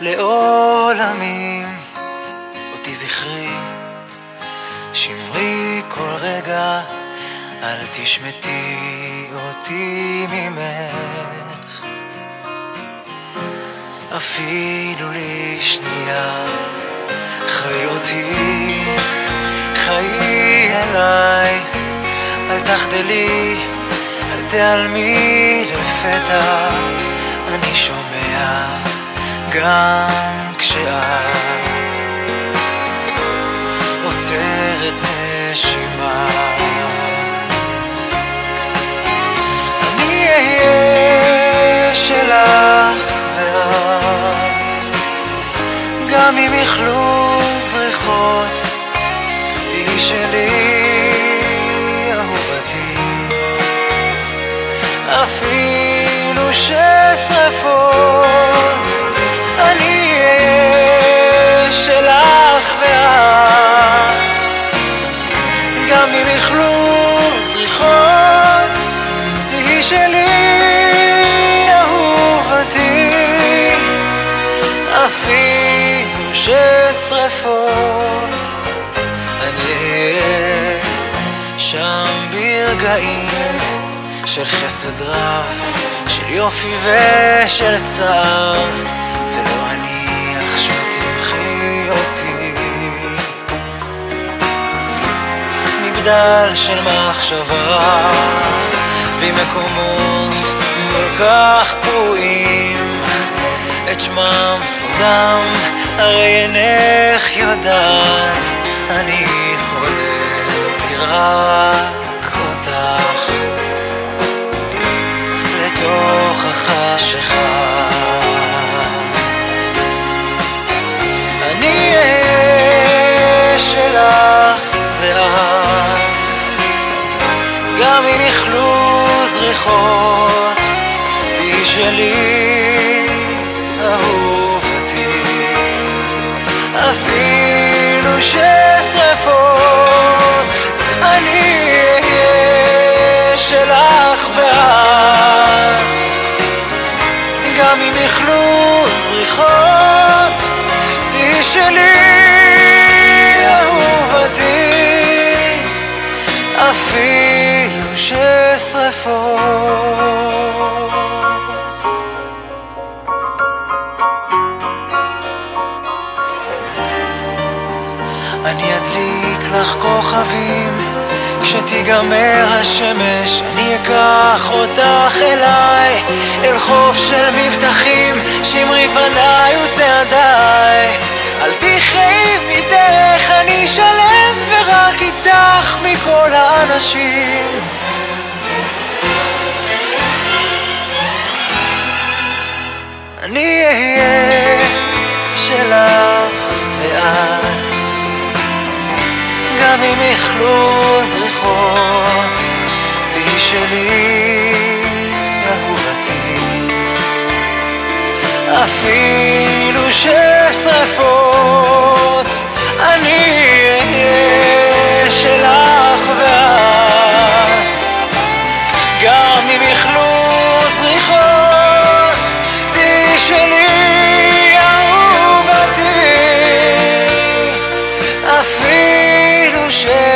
לעולמים. אותי זכרי שמרי כל רגע אל תשמטי אותי ממך. אפילו לשנייה חיי אותי חיי אליי. אל תחדלי אל תיעלמי לפתע אני שומע גם כשאת עוצרת נשימה. אני אהיה שלך ואת גם אם יכלו זריחות תהיי שלי אהובתי. אפילו ששרפות אם יכלו זריחות תהי שלי אהובתי. אפילו ששרפות אני אהיה שם ברגעים של חסד רב, של יופי ושל צער ולא אניח שתמחי מגדל של מחשבה. במקומות כל כך פרועים את שמם סודם הרי אינך יודעת אני חולם רק אותך. לתוך החשיכה גם אם יכלו זריחות. תהי שלי אהובתי. אפילו ששרפות אני אהיה שלך ואת. גם אם יכלו זריחות ששרפות אני אדליק לך כוכבים כשתיגמר השמש. אני אקח אותך אליי אל חוף של מבטחים שמרי פניי וצעדיי. אל תכרעי מדרך אני שלם ורק איתך מכל האנשים אם יכלו זריחות תהי שלי אהובתי. אפילו ששרפות אני